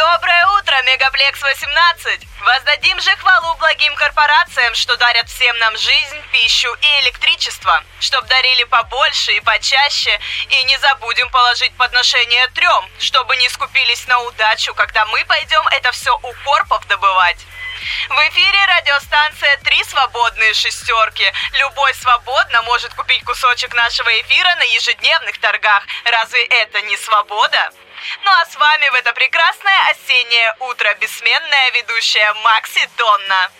Доброе утро, Мегаплекс 18! Воздадим же хвалу благим корпорациям, что дарят всем нам жизнь, пищу и электричество. Чтоб дарили побольше и почаще. И не забудем положить подношение трем, чтобы не скупились на удачу, когда мы пойдем это все у корпов добывать. В эфире радиостанция «Три свободные шестерки». Любой свободно может купить кусочек нашего эфира на ежедневных торгах. Разве это не свобода? Ну а с вами в это прекрасное осеннее утро бессменная ведущая Макси Донна.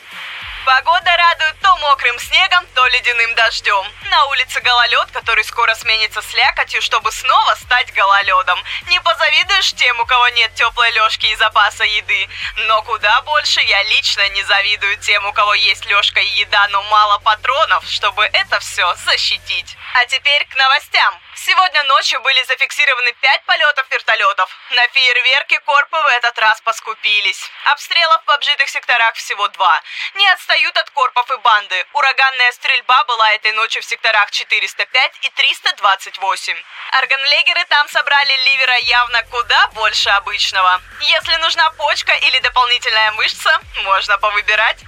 Погода радует то мокрым снегом, то ледяным дождем. На улице гололед, который скоро сменится слякотью, чтобы снова стать гололедом. Не позавидуешь тем, у кого нет теплой лёжки и запаса еды. Но куда больше я лично не завидую тем, у кого есть лёжка и еда, но мало патронов, чтобы это все защитить. А теперь к новостям. Сегодня ночью были зафиксированы пять полетов вертолетов. На фейерверке корпы в этот раз поскупились. Обстрелов в обжитых секторах всего два. Не отстают от корпов и банды. Ураганная стрельба была этой ночью в секторах 405 и 328. Органлегеры там собрали ливера явно куда больше обычного. Если нужна почка или дополнительная мышца, можно повыбирать.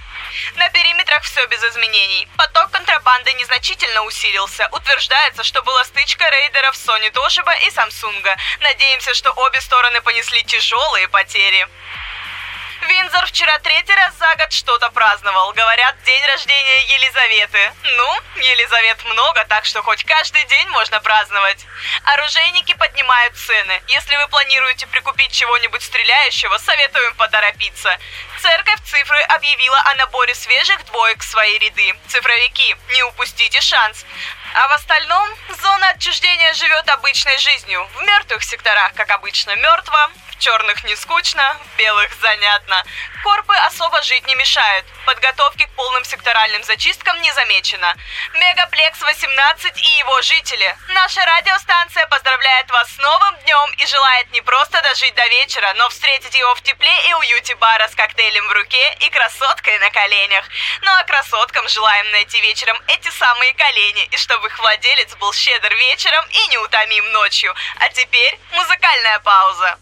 На периметрах все без изменений. Поток контрабанды незначительно усилился. Утверждается, что была стычка рейдеров Sony Toshiba и Samsung. Надеемся, что обе стороны понесли тяжелые потери. Винзор вчера третий раз за год что-то праздновал. Говорят, день рождения Елизаветы. Ну, Елизавет много, так что хоть каждый день можно праздновать. Оружейники поднимают цены. Если вы планируете прикупить чего-нибудь стреляющего, советуем поторопиться. Церковь цифры объявила о наборе свежих двоек в свои ряды. Цифровики, не упустите шанс. А в остальном, зона отчуждения живет обычной жизнью. В мертвых секторах, как обычно, мертво, в черных не скучно, в белых занятно. Корпы особо жить не мешают. Подготовки к полным секторальным зачисткам не замечено. Мегаплекс 18 и его жители. Наша радиостанция поздравляет вас с новым днем и желает не просто дожить до вечера, но встретить его в тепле и уюте бара с коктейлем в руке и красоткой на коленях. Ну а красоткам желаем найти вечером эти самые колени, и чтобы их владелец был щедр вечером и неутомим ночью. А теперь музыкальная пауза.